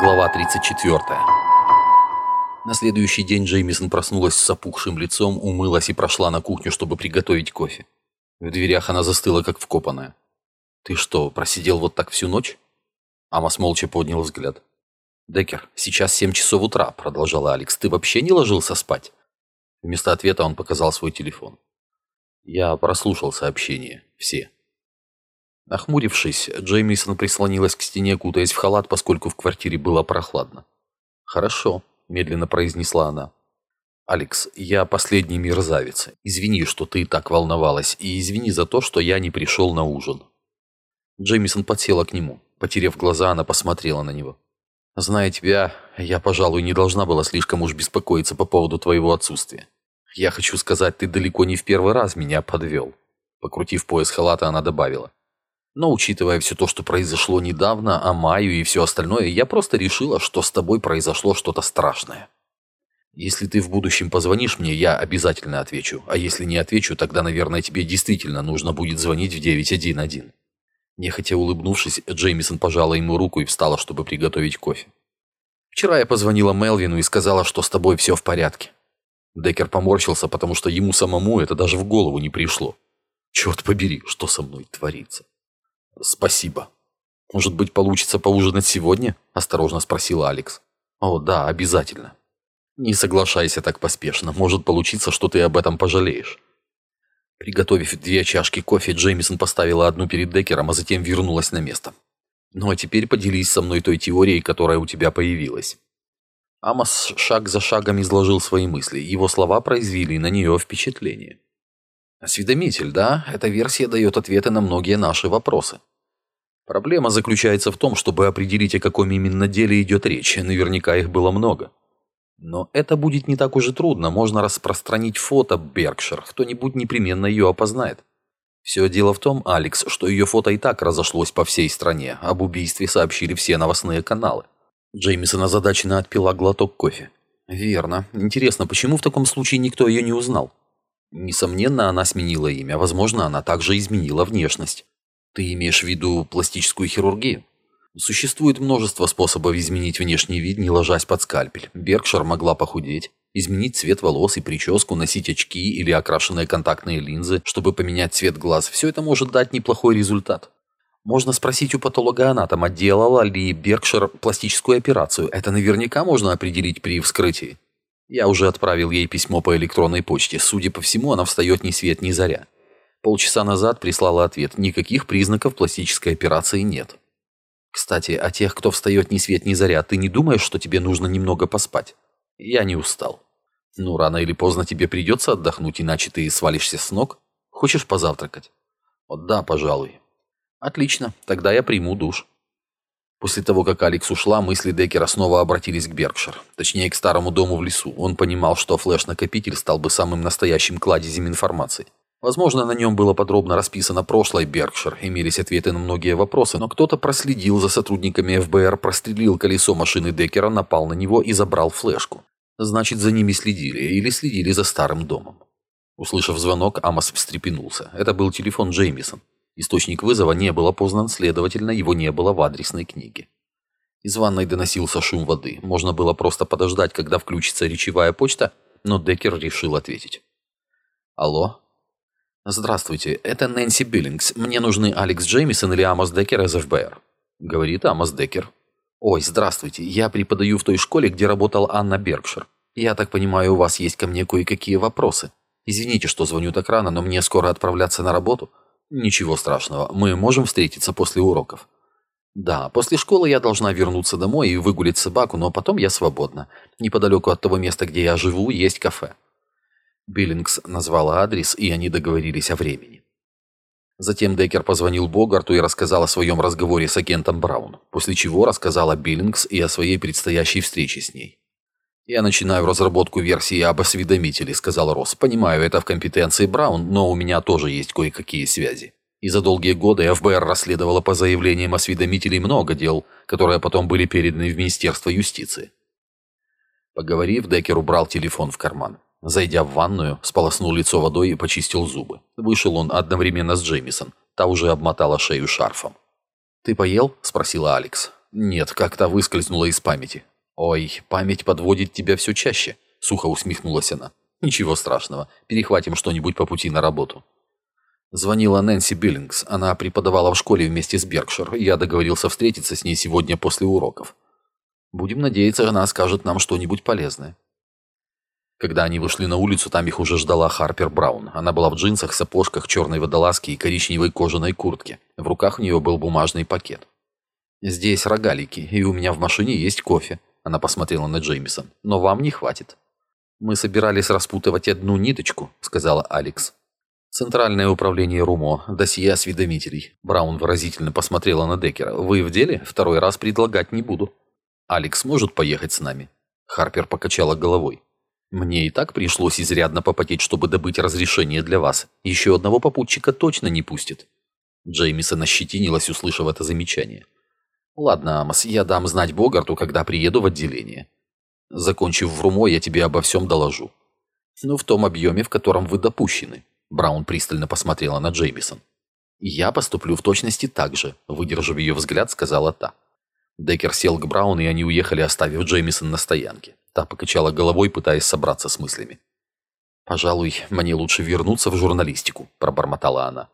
Глава 34. На следующий день Джеймисон проснулась с опухшим лицом, умылась и прошла на кухню, чтобы приготовить кофе. В дверях она застыла, как вкопанная. «Ты что, просидел вот так всю ночь?» Амос молча поднял взгляд. «Деккер, сейчас семь часов утра», — продолжала Алекс. «Ты вообще не ложился спать?» Вместо ответа он показал свой телефон. Я прослушал сообщения. Все. Нахмурившись, Джеймисон прислонилась к стене, кутаясь в халат, поскольку в квартире было прохладно. «Хорошо», — медленно произнесла она. «Алекс, я последний мерзавец. Извини, что ты так волновалась, и извини за то, что я не пришел на ужин». Джеймисон подсела к нему. Потерев глаза, она посмотрела на него. «Зная тебя, я, пожалуй, не должна была слишком уж беспокоиться по поводу твоего отсутствия. Я хочу сказать, ты далеко не в первый раз меня подвел». Покрутив пояс халата, она добавила. Но учитывая все то, что произошло недавно, а Майю и все остальное, я просто решила, что с тобой произошло что-то страшное. Если ты в будущем позвонишь мне, я обязательно отвечу. А если не отвечу, тогда, наверное, тебе действительно нужно будет звонить в 911. Нехотя улыбнувшись, Джеймисон пожала ему руку и встала, чтобы приготовить кофе. «Вчера я позвонила Мелвину и сказала, что с тобой все в порядке». Деккер поморщился, потому что ему самому это даже в голову не пришло. «Черт побери, что со мной творится?» «Спасибо. Может быть, получится поужинать сегодня?» – осторожно спросила Алекс. «О, да, обязательно. Не соглашайся так поспешно. Может получиться, что ты об этом пожалеешь». Приготовив две чашки кофе, Джеймисон поставила одну перед Деккером, а затем вернулась на место. «Ну а теперь поделись со мной той теорией, которая у тебя появилась». Амос шаг за шагом изложил свои мысли. Его слова произвели на нее впечатление. Осведомитель, да, эта версия дает ответы на многие наши вопросы. Проблема заключается в том, чтобы определить, о каком именно деле идет речь. Наверняка их было много. Но это будет не так уж и трудно. Можно распространить фото Беркшир. Кто-нибудь непременно ее опознает. Все дело в том, Алекс, что ее фото и так разошлось по всей стране. Об убийстве сообщили все новостные каналы. Джеймисон озадаченно отпила глоток кофе. Верно. Интересно, почему в таком случае никто ее не узнал? Несомненно, она сменила имя. Возможно, она также изменила внешность. Ты имеешь в виду пластическую хирургию? Существует множество способов изменить внешний вид, не ложась под скальпель. Беркшир могла похудеть, изменить цвет волос и прическу, носить очки или окрашенные контактные линзы, чтобы поменять цвет глаз. Все это может дать неплохой результат. Можно спросить у патологоанатома, делала ли Беркшир пластическую операцию. Это наверняка можно определить при вскрытии. Я уже отправил ей письмо по электронной почте. Судя по всему, она встает ни свет, ни заря. Полчаса назад прислала ответ. Никаких признаков пластической операции нет. Кстати, о тех, кто встает ни свет, ни заря, ты не думаешь, что тебе нужно немного поспать? Я не устал. Ну, рано или поздно тебе придется отдохнуть, иначе ты свалишься с ног. Хочешь позавтракать? Вот да, пожалуй. Отлично, тогда я приму душ. После того, как Алекс ушла, мысли Деккера снова обратились к Беркшир. Точнее, к старому дому в лесу. Он понимал, что флеш-накопитель стал бы самым настоящим кладезем информации. Возможно, на нем было подробно расписано прошлое Беркшир, имелись ответы на многие вопросы, но кто-то проследил за сотрудниками ФБР, прострелил колесо машины Деккера, напал на него и забрал флешку. Значит, за ними следили, или следили за старым домом. Услышав звонок, Амос встрепенулся. Это был телефон Джеймисон. Источник вызова не был опознан, следовательно, его не было в адресной книге. Из ванной доносился шум воды. Можно было просто подождать, когда включится речевая почта, но Деккер решил ответить. «Алло?» «Здравствуйте, это Нэнси Биллингс. Мне нужны Алекс Джеймисон или Амос Деккер из ФБР». Говорит Амос Деккер. «Ой, здравствуйте. Я преподаю в той школе, где работал Анна Беркшир. Я так понимаю, у вас есть ко мне кое-какие вопросы. Извините, что звоню так рано, но мне скоро отправляться на работу. «Ничего страшного, мы можем встретиться после уроков». «Да, после школы я должна вернуться домой и выгулить собаку, но потом я свободна. Неподалеку от того места, где я живу, есть кафе». Биллингс назвала адрес, и они договорились о времени. Затем Деккер позвонил Богарту и рассказал о своем разговоре с агентом Браун, после чего рассказал о Биллингс и о своей предстоящей встрече с ней. «Я начинаю разработку версии об осведомителе», — сказал Росс. «Понимаю, это в компетенции Браун, но у меня тоже есть кое-какие связи». И за долгие годы ФБР расследовало по заявлениям осведомителей много дел, которые потом были переданы в Министерство юстиции. Поговорив, Деккер убрал телефон в карман. Зайдя в ванную, сполоснул лицо водой и почистил зубы. Вышел он одновременно с Джеймисон. Та уже обмотала шею шарфом. «Ты поел?» – спросила Алекс. Нет, как-то выскользнула из памяти. Ой, память подводит тебя все чаще, сухо усмехнулась она. Ничего страшного, перехватим что-нибудь по пути на работу. Звонила Нэнси Биллингс. Она преподавала в школе вместе с Беркшир. Я договорился встретиться с ней сегодня после уроков. Будем надеяться, она скажет нам что-нибудь полезное. Когда они вышли на улицу, там их уже ждала Харпер Браун. Она была в джинсах, сапожках, черной водолазке и коричневой кожаной куртке. В руках у нее был бумажный пакет. «Здесь рогалики, и у меня в машине есть кофе», – она посмотрела на Джеймисон. «Но вам не хватит». «Мы собирались распутывать одну ниточку», – сказала Алекс. «Центральное управление РУМО. Досье осведомителей». Браун выразительно посмотрела на Деккера. «Вы в деле? Второй раз предлагать не буду». «Алекс может поехать с нами?» Харпер покачала головой. «Мне и так пришлось изрядно попотеть, чтобы добыть разрешение для вас. Еще одного попутчика точно не пустит». Джеймисон ощетинилась, услышав это замечание. «Ладно, Амос, я дам знать Богарту, когда приеду в отделение. Закончив в РУМО, я тебе обо всем доложу. Ну, в том объеме, в котором вы допущены». Браун пристально посмотрела на Джеймисон. «Я поступлю в точности так же», — выдержав ее взгляд, сказала та. Деккер сел к Браун, и они уехали, оставив Джеймисон на стоянке. Та покачала головой, пытаясь собраться с мыслями. «Пожалуй, мне лучше вернуться в журналистику», – пробормотала она.